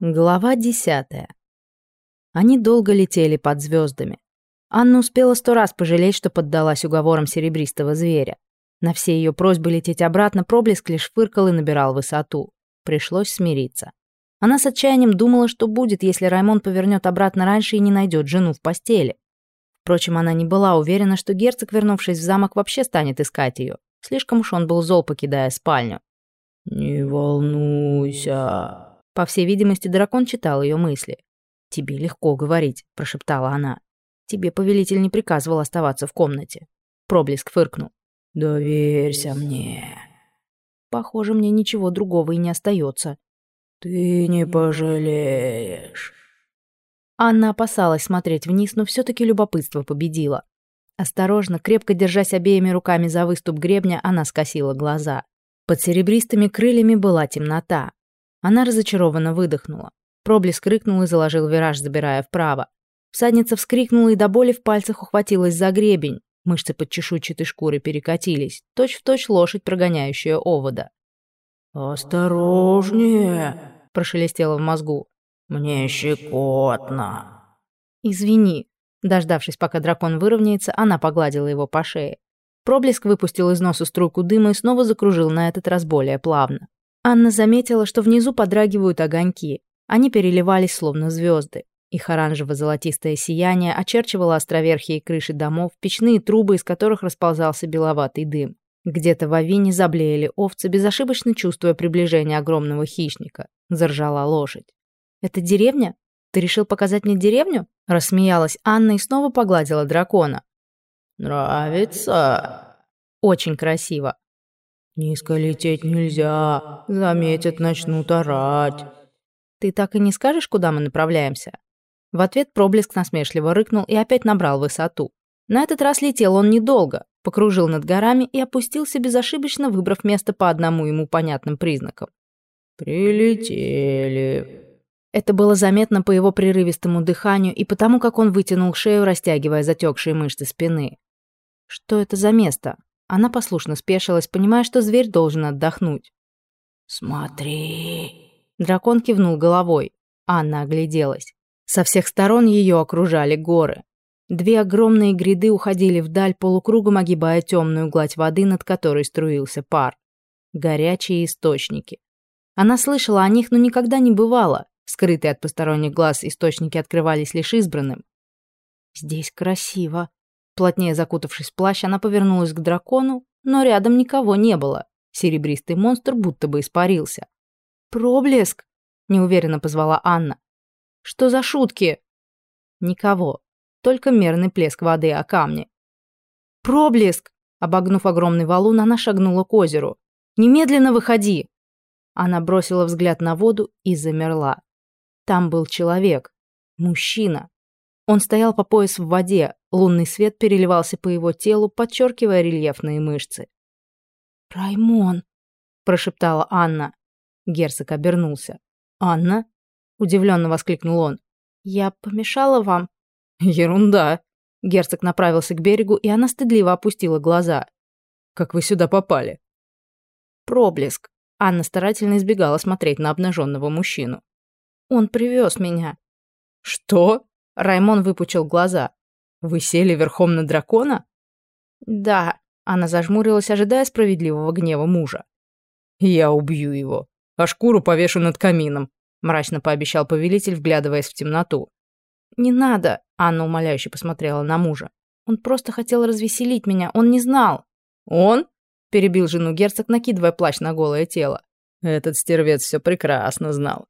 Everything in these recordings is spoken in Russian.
Глава десятая. Они долго летели под звездами. Анна успела сто раз пожалеть, что поддалась уговорам серебристого зверя. На все ее просьбы лететь обратно проблеск лишь фыркал и набирал высоту. Пришлось смириться. Она с отчаянием думала, что будет, если Раймон повернет обратно раньше и не найдет жену в постели. Впрочем, она не была уверена, что герцог, вернувшись в замок, вообще станет искать ее. Слишком уж он был зол, покидая спальню. «Не волнуйся», по всей видимости, дракон читал ее мысли. «Тебе легко говорить», — прошептала она. «Тебе повелитель не приказывал оставаться в комнате». Проблеск фыркнул. «Доверься мне». «Похоже, мне ничего другого и не остается». «Ты не пожалеешь». Анна опасалась смотреть вниз, но все-таки любопытство победило. Осторожно, крепко держась обеими руками за выступ гребня, она скосила глаза. Под серебристыми крыльями была темнота. Она разочарованно выдохнула. Проблеск рыкнул и заложил вираж, забирая вправо. Всадница вскрикнула и до боли в пальцах ухватилась за гребень. Мышцы под чешуйчатой шкурой перекатились. Точь-в-точь точь лошадь, прогоняющая овода. «Осторожнее!» – прошелестело в мозгу. «Мне щекотно!» «Извини». Дождавшись, пока дракон выровняется, она погладила его по шее. Проблеск выпустил из носа струйку дыма и снова закружил на этот раз более плавно. Анна заметила, что внизу подрагивают огоньки. Они переливались, словно звезды. Их оранжево-золотистое сияние очерчивало островерхие крыши домов, печные трубы, из которых расползался беловатый дым. Где-то в авине заблеяли овцы, безошибочно чувствуя приближение огромного хищника. Заржала лошадь. «Это деревня? Ты решил показать мне деревню?» Рассмеялась Анна и снова погладила дракона. «Нравится?» «Очень красиво. «Низко лететь нельзя, заметят, начнут орать». «Ты так и не скажешь, куда мы направляемся?» В ответ проблеск насмешливо рыкнул и опять набрал высоту. На этот раз летел он недолго, покружил над горами и опустился безошибочно, выбрав место по одному ему понятным признакам. «Прилетели». Это было заметно по его прерывистому дыханию и потому, как он вытянул шею, растягивая затекшие мышцы спины. Что это за место? Она послушно спешилась, понимая, что зверь должен отдохнуть. «Смотри!» Дракон кивнул головой. Анна огляделась. Со всех сторон ее окружали горы. Две огромные гряды уходили вдаль, полукругом огибая темную гладь воды, над которой струился пар. Горячие источники. Она слышала о них, но никогда не бывала. Скрытые от посторонних глаз источники открывались лишь избранным. «Здесь красиво», Плотнее закутавшись в плащ, она повернулась к дракону, но рядом никого не было. Серебристый монстр будто бы испарился. «Проблеск!» — неуверенно позвала Анна. «Что за шутки?» Никого. Только мерный плеск воды о камни. «Проблеск!» Обогнув огромный валун, она шагнула к озеру. «Немедленно выходи!» Она бросила взгляд на воду и замерла. Там был человек. Мужчина. Он стоял по пояс в воде, лунный свет переливался по его телу, подчеркивая рельефные мышцы. «Раймон!» – прошептала Анна. Герцог обернулся. «Анна?» – удивленно воскликнул он. «Я помешала вам?» «Ерунда!» Герцог направился к берегу, и она стыдливо опустила глаза. «Как вы сюда попали?» «Проблеск». Анна старательно избегала смотреть на обнаженного мужчину. «Он привез меня». «Что?» Раймон выпучил глаза. «Вы сели верхом на дракона?» «Да», — она зажмурилась, ожидая справедливого гнева мужа. «Я убью его, а шкуру повешу над камином», — мрачно пообещал повелитель, вглядываясь в темноту. «Не надо», — Анна умоляюще посмотрела на мужа. «Он просто хотел развеселить меня, он не знал». «Он?» — перебил жену герцог, накидывая плащ на голое тело. «Этот стервец все прекрасно знал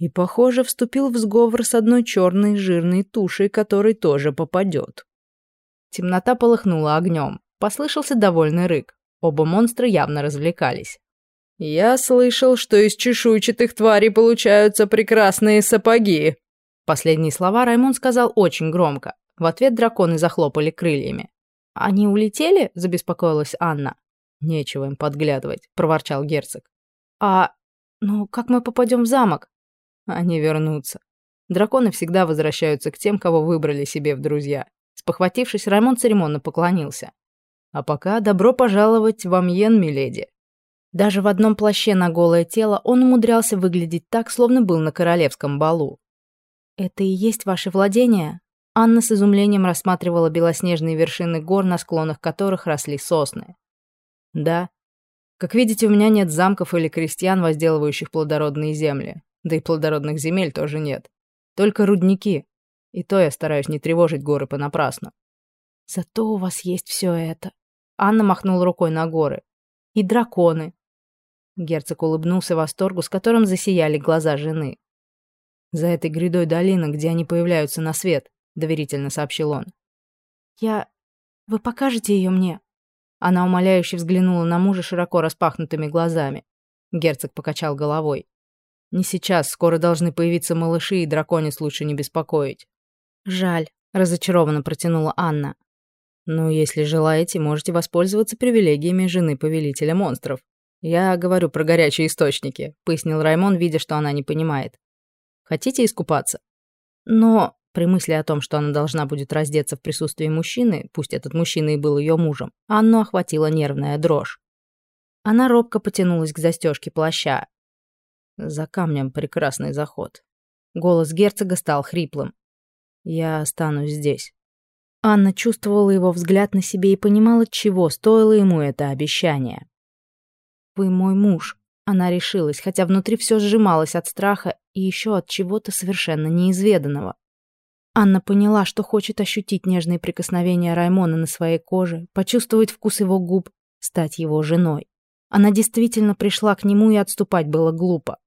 и, похоже, вступил в сговор с одной черной жирной тушей, которой тоже попадет. Темнота полыхнула огнем. Послышался довольный рык. Оба монстра явно развлекались. «Я слышал, что из чешуйчатых тварей получаются прекрасные сапоги!» Последние слова Раймон сказал очень громко. В ответ драконы захлопали крыльями. «Они улетели?» – забеспокоилась Анна. «Нечего им подглядывать», – проворчал герцог. «А... ну, как мы попадем в замок?» Они вернутся. Драконы всегда возвращаются к тем, кого выбрали себе в друзья. Спохватившись, Раймон церемонно поклонился. А пока добро пожаловать в Амьен, миледи. Даже в одном плаще на голое тело он умудрялся выглядеть так, словно был на королевском балу. «Это и есть ваше владение?» Анна с изумлением рассматривала белоснежные вершины гор, на склонах которых росли сосны. «Да. Как видите, у меня нет замков или крестьян, возделывающих плодородные земли. Да и плодородных земель тоже нет. Только рудники. И то я стараюсь не тревожить горы понапрасну. Зато у вас есть все это. Анна махнула рукой на горы. И драконы. Герцог улыбнулся восторгу, с которым засияли глаза жены. «За этой грядой долины, где они появляются на свет», — доверительно сообщил он. «Я... Вы покажете ее мне?» Она умоляюще взглянула на мужа широко распахнутыми глазами. Герцог покачал головой. «Не сейчас, скоро должны появиться малыши, и драконец лучше не беспокоить». «Жаль», — разочарованно протянула Анна. «Ну, если желаете, можете воспользоваться привилегиями жены повелителя монстров. Я говорю про горячие источники», — пояснил Раймон, видя, что она не понимает. «Хотите искупаться?» «Но...» При мысли о том, что она должна будет раздеться в присутствии мужчины, пусть этот мужчина и был ее мужем, Анну охватила нервная дрожь. Она робко потянулась к застежке плаща. За камнем прекрасный заход. Голос герцога стал хриплым. Я останусь здесь. Анна чувствовала его взгляд на себе и понимала, чего стоило ему это обещание. «Вы мой муж», — она решилась, хотя внутри все сжималось от страха и еще от чего-то совершенно неизведанного. Анна поняла, что хочет ощутить нежные прикосновения Раймона на своей коже, почувствовать вкус его губ, стать его женой. Она действительно пришла к нему, и отступать было глупо.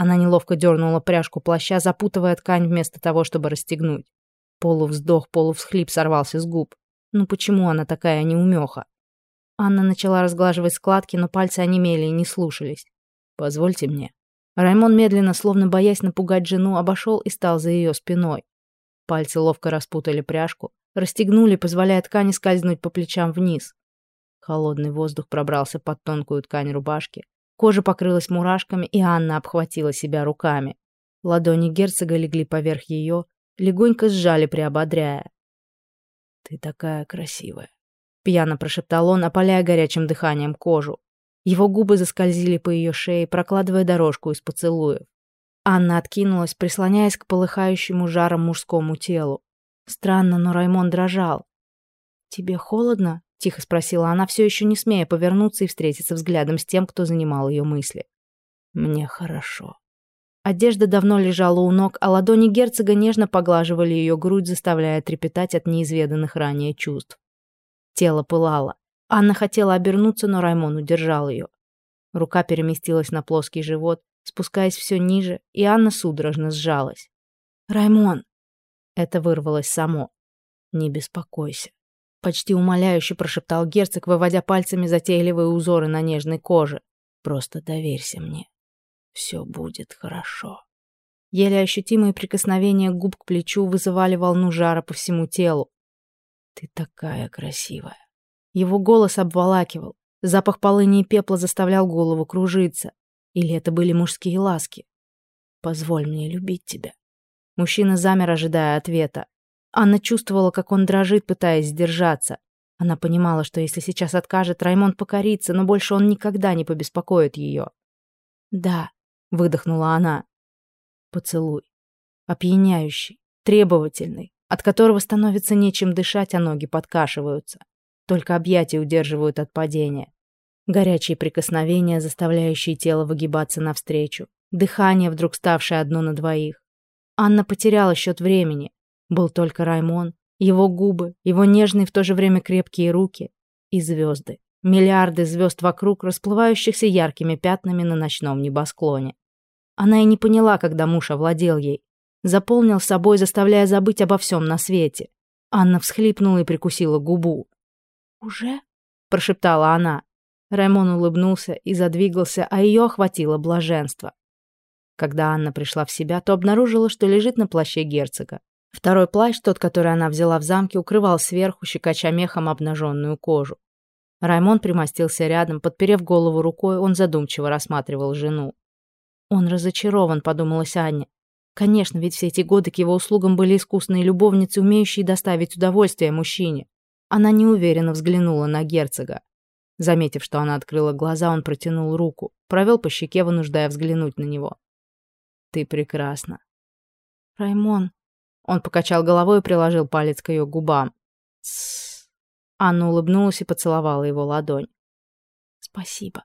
Она неловко дернула пряжку плаща, запутывая ткань вместо того, чтобы расстегнуть. Полувздох, полувсхлип сорвался с губ. Ну почему она такая неумеха? Анна начала разглаживать складки, но пальцы онемели и не слушались. «Позвольте мне». Раймон медленно, словно боясь напугать жену, обошел и стал за ее спиной. Пальцы ловко распутали пряжку, расстегнули, позволяя ткани скользнуть по плечам вниз. Холодный воздух пробрался под тонкую ткань рубашки. Кожа покрылась мурашками, и Анна обхватила себя руками. Ладони герцога легли поверх ее, легонько сжали, приободряя. «Ты такая красивая», — пьяно прошептал он, опаляя горячим дыханием кожу. Его губы заскользили по ее шее, прокладывая дорожку из поцелуев. Анна откинулась, прислоняясь к полыхающему жаром мужскому телу. Странно, но Раймон дрожал. «Тебе холодно?» — тихо спросила она, все еще не смея повернуться и встретиться взглядом с тем, кто занимал ее мысли. «Мне хорошо». Одежда давно лежала у ног, а ладони герцога нежно поглаживали ее грудь, заставляя трепетать от неизведанных ранее чувств. Тело пылало. Анна хотела обернуться, но Раймон удержал ее. Рука переместилась на плоский живот, спускаясь все ниже, и Анна судорожно сжалась. «Раймон!» Это вырвалось само. «Не беспокойся», — почти умоляюще прошептал герцог, выводя пальцами затейливые узоры на нежной коже. «Просто доверься мне. Все будет хорошо». Еле ощутимые прикосновения губ к плечу вызывали волну жара по всему телу. «Ты такая красивая». Его голос обволакивал. Запах полыни и пепла заставлял голову кружиться. Или это были мужские ласки? Позволь мне любить тебя. Мужчина замер, ожидая ответа. Анна чувствовала, как он дрожит, пытаясь сдержаться. Она понимала, что если сейчас откажет, Раймонд покорится, но больше он никогда не побеспокоит ее. «Да», — выдохнула она. Поцелуй. Опьяняющий, требовательный, от которого становится нечем дышать, а ноги подкашиваются. Только объятия удерживают от падения. Горячие прикосновения, заставляющие тело выгибаться навстречу. Дыхание, вдруг ставшее одно на двоих. Анна потеряла счет времени. Был только Раймон, его губы, его нежные в то же время крепкие руки и звезды. Миллиарды звезд вокруг, расплывающихся яркими пятнами на ночном небосклоне. Она и не поняла, когда муж овладел ей. Заполнил собой, заставляя забыть обо всем на свете. Анна всхлипнула и прикусила губу. «Уже?» – прошептала она. Раймон улыбнулся и задвигался, а ее охватило блаженство. Когда Анна пришла в себя, то обнаружила, что лежит на плаще герцога. Второй плащ, тот, который она взяла в замке, укрывал сверху, щекоча мехом обнаженную кожу. Раймон примостился рядом, подперев голову рукой, он задумчиво рассматривал жену. «Он разочарован», — подумалась Аня. Конечно, ведь все эти годы к его услугам были искусные любовницы, умеющие доставить удовольствие мужчине. Она неуверенно взглянула на герцога. Заметив, что она открыла глаза, он протянул руку, провел по щеке, вынуждая взглянуть на него. «Ты прекрасна». «Раймон». Он покачал головой и приложил палец к ее губам. «Тссс». Анна улыбнулась и поцеловала его ладонь. «Спасибо».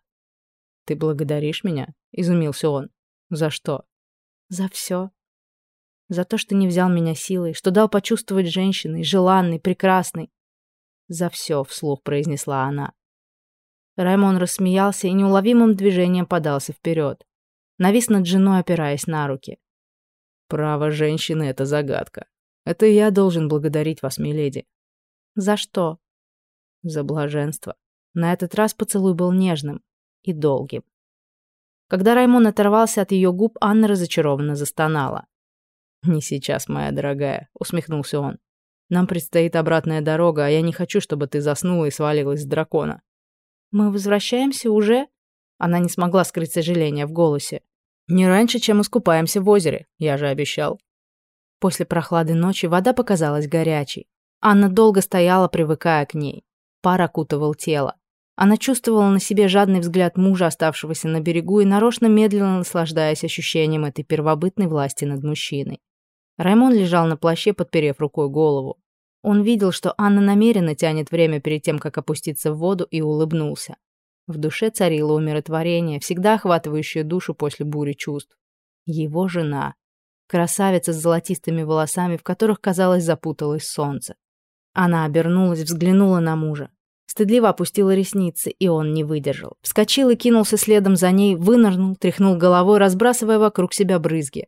«Ты благодаришь меня?» — изумился он. «За что?» «За все. За то, что не взял меня силой, что дал почувствовать женщиной, желанной, прекрасной. За все, вслух произнесла она. Раймон рассмеялся и неуловимым движением подался вперед. Навис над женой, опираясь на руки. «Право женщины — это загадка. Это я должен благодарить вас, миледи». «За что?» «За блаженство». На этот раз поцелуй был нежным и долгим. Когда Раймон оторвался от ее губ, Анна разочарованно застонала. «Не сейчас, моя дорогая», — усмехнулся он. «Нам предстоит обратная дорога, а я не хочу, чтобы ты заснула и свалилась с дракона». «Мы возвращаемся уже?» Она не смогла скрыть сожаления в голосе. «Не раньше, чем искупаемся в озере, я же обещал». После прохлады ночи вода показалась горячей. Анна долго стояла, привыкая к ней. Пар окутывал тело. Она чувствовала на себе жадный взгляд мужа, оставшегося на берегу, и нарочно медленно наслаждаясь ощущением этой первобытной власти над мужчиной. Раймон лежал на плаще, подперев рукой голову. Он видел, что Анна намеренно тянет время перед тем, как опуститься в воду, и улыбнулся. В душе царило умиротворение, всегда охватывающее душу после бури чувств. Его жена. Красавица с золотистыми волосами, в которых, казалось, запуталось солнце. Она обернулась, взглянула на мужа. Стыдливо опустила ресницы, и он не выдержал. Вскочил и кинулся следом за ней, вынырнул, тряхнул головой, разбрасывая вокруг себя брызги.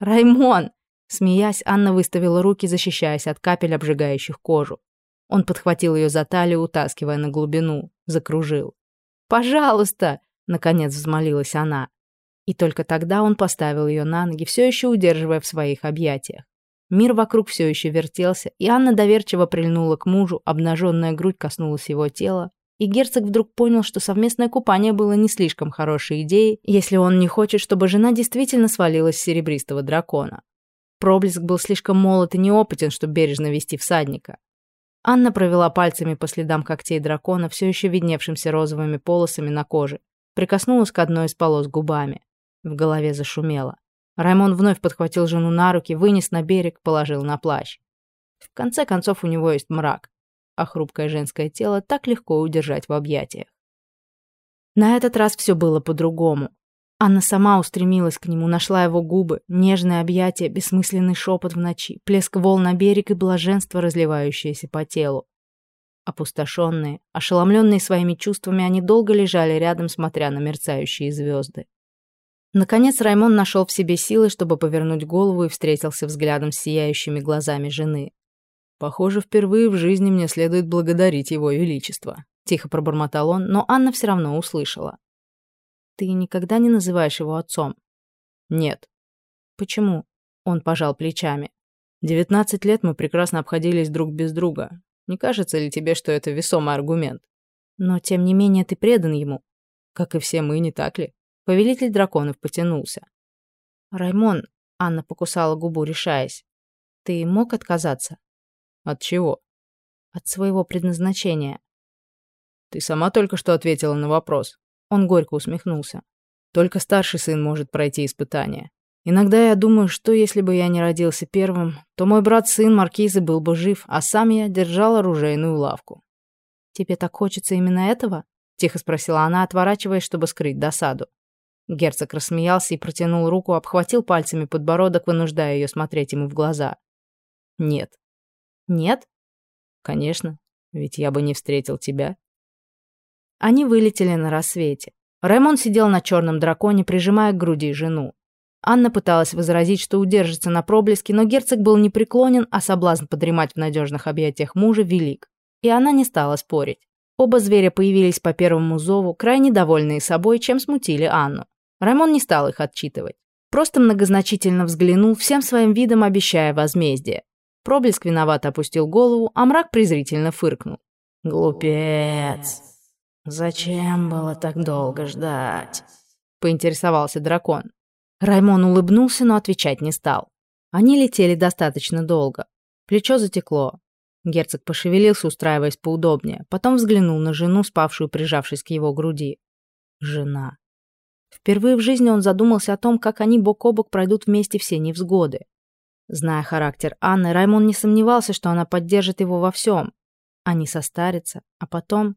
«Раймон!» Смеясь, Анна выставила руки, защищаясь от капель, обжигающих кожу. Он подхватил ее за талию, утаскивая на глубину, закружил. «Пожалуйста!» — наконец взмолилась она. И только тогда он поставил ее на ноги, все еще удерживая в своих объятиях. Мир вокруг все еще вертелся, и Анна доверчиво прильнула к мужу, обнаженная грудь коснулась его тела, и герцог вдруг понял, что совместное купание было не слишком хорошей идеей, если он не хочет, чтобы жена действительно свалилась с серебристого дракона. Проблеск был слишком молод и неопытен, чтобы бережно вести всадника. Анна провела пальцами по следам когтей дракона, все еще видневшимся розовыми полосами на коже, прикоснулась к одной из полос губами. В голове зашумело. Раймон вновь подхватил жену на руки, вынес на берег, положил на плащ. В конце концов, у него есть мрак, а хрупкое женское тело так легко удержать в объятиях. На этот раз все было по-другому. Анна сама устремилась к нему, нашла его губы, нежное объятие, бессмысленный шепот в ночи, плеск волн на берег и блаженство, разливающееся по телу. Опустошенные, ошеломленные своими чувствами, они долго лежали рядом, смотря на мерцающие звезды. Наконец Раймон нашел в себе силы, чтобы повернуть голову и встретился взглядом с сияющими глазами жены. «Похоже, впервые в жизни мне следует благодарить его величество», — тихо пробормотал он, но Анна все равно услышала. Ты никогда не называешь его отцом? Нет. Почему? Он пожал плечами. Девятнадцать лет мы прекрасно обходились друг без друга. Не кажется ли тебе, что это весомый аргумент? Но, тем не менее, ты предан ему. Как и все мы, не так ли? Повелитель драконов потянулся. Раймон, Анна покусала губу, решаясь. Ты мог отказаться? От чего? От своего предназначения. Ты сама только что ответила на вопрос. Он горько усмехнулся. Только старший сын может пройти испытание. Иногда я думаю, что если бы я не родился первым, то мой брат-сын Маркизы был бы жив, а сам я держал оружейную лавку. «Тебе так хочется именно этого?» — тихо спросила она, отворачиваясь, чтобы скрыть досаду. Герцог рассмеялся и протянул руку, обхватил пальцами подбородок, вынуждая ее смотреть ему в глаза. «Нет». «Нет?» «Конечно, ведь я бы не встретил тебя». Они вылетели на рассвете. Раймон сидел на черном драконе, прижимая к груди жену. Анна пыталась возразить, что удержится на проблеске, но герцог был непреклонен, а соблазн подремать в надежных объятиях мужа велик. И она не стала спорить. Оба зверя появились по первому зову, крайне довольные собой, чем смутили Анну. Раймон не стал их отчитывать. Просто многозначительно взглянул, всем своим видом обещая возмездие. Проблеск виновато опустил голову, а мрак презрительно фыркнул. «Глупец!» «Зачем было так долго ждать?» — поинтересовался дракон. Раймон улыбнулся, но отвечать не стал. Они летели достаточно долго. Плечо затекло. Герцог пошевелился, устраиваясь поудобнее, потом взглянул на жену, спавшую, прижавшись к его груди. Жена. Впервые в жизни он задумался о том, как они бок о бок пройдут вместе все невзгоды. Зная характер Анны, Раймон не сомневался, что она поддержит его во всем. Они состарятся, а потом...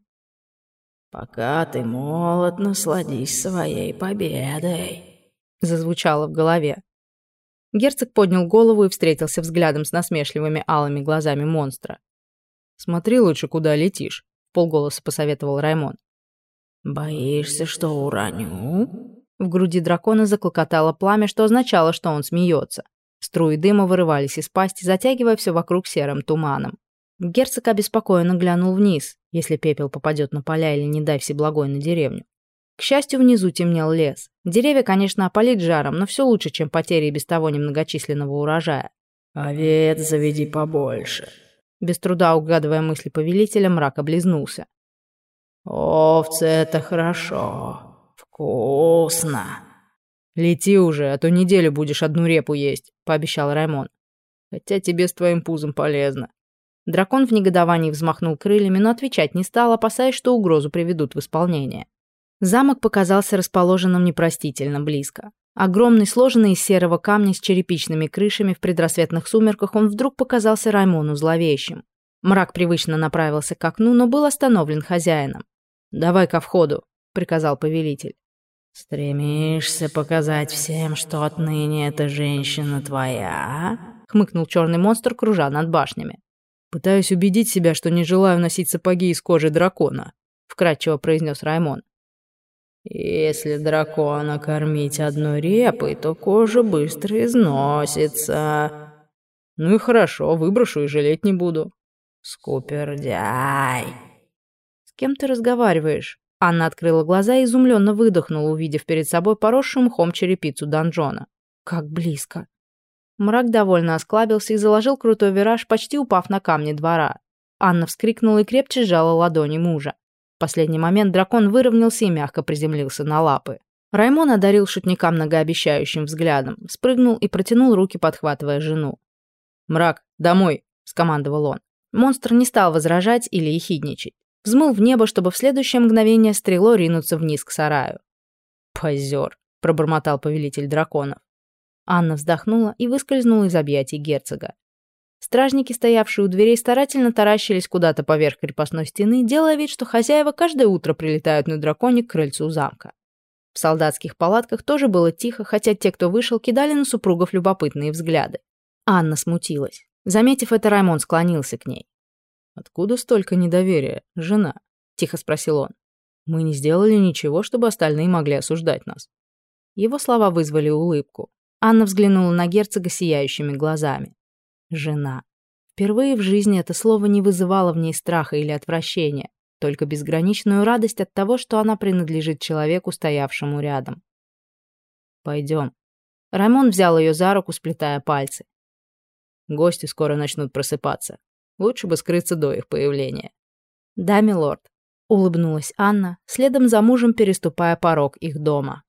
«Пока ты молод, насладись своей победой», — зазвучало в голове. Герцог поднял голову и встретился взглядом с насмешливыми алыми глазами монстра. «Смотри лучше, куда летишь», — полголоса посоветовал Раймон. «Боишься, что уроню?» В груди дракона заклокотало пламя, что означало, что он смеется. Струи дыма вырывались из пасти, затягивая все вокруг серым туманом. Герцог обеспокоенно глянул вниз, если пепел попадет на поля или, не дай всеблагой, на деревню. К счастью, внизу темнел лес. Деревья, конечно, опалит жаром, но все лучше, чем потери без того немногочисленного урожая. «Овец заведи побольше». Без труда угадывая мысли повелителя, мрак облизнулся. «Овцы — это хорошо. Вкусно». «Лети уже, а то неделю будешь одну репу есть», — пообещал Раймон. «Хотя тебе с твоим пузом полезно». Дракон в негодовании взмахнул крыльями, но отвечать не стал, опасаясь, что угрозу приведут в исполнение. Замок показался расположенным непростительно близко. Огромный, сложенный из серого камня с черепичными крышами в предрассветных сумерках, он вдруг показался Раймону зловещим. Мрак привычно направился к окну, но был остановлен хозяином. «Давай ко входу», — приказал повелитель. «Стремишься показать всем, что отныне эта женщина твоя?» — хмыкнул черный монстр, кружа над башнями. «Пытаюсь убедить себя, что не желаю носить сапоги из кожи дракона», — вкратчиво произнес Раймон. «Если дракона кормить одной репой, то кожа быстро износится». «Ну и хорошо, выброшу и жалеть не буду». «Скупердяй!» «С кем ты разговариваешь?» Анна открыла глаза и изумленно выдохнула, увидев перед собой поросшую мхом черепицу донжона. «Как близко!» Мрак довольно осклабился и заложил крутой вираж, почти упав на камни двора. Анна вскрикнула и крепче сжала ладони мужа. В последний момент дракон выровнялся и мягко приземлился на лапы. Раймон одарил шутника многообещающим взглядом, спрыгнул и протянул руки, подхватывая жену. «Мрак, домой!» — скомандовал он. Монстр не стал возражать или ехидничать. Взмыл в небо, чтобы в следующее мгновение стрелой ринуться вниз к сараю. «Позер!» — пробормотал повелитель драконов. Анна вздохнула и выскользнула из объятий герцога. Стражники, стоявшие у дверей, старательно таращились куда-то поверх крепостной стены, делая вид, что хозяева каждое утро прилетают на драконе к крыльцу замка. В солдатских палатках тоже было тихо, хотя те, кто вышел, кидали на супругов любопытные взгляды. Анна смутилась. Заметив это, Раймон склонился к ней. «Откуда столько недоверия, жена?» — тихо спросил он. «Мы не сделали ничего, чтобы остальные могли осуждать нас». Его слова вызвали улыбку. Анна взглянула на герцога сияющими глазами. Жена. Впервые в жизни это слово не вызывало в ней страха или отвращения, только безграничную радость от того, что она принадлежит человеку, стоявшему рядом. «Пойдем». Рамон взял ее за руку, сплетая пальцы. «Гости скоро начнут просыпаться. Лучше бы скрыться до их появления. Да, милорд, улыбнулась Анна, следом за мужем переступая порог их дома.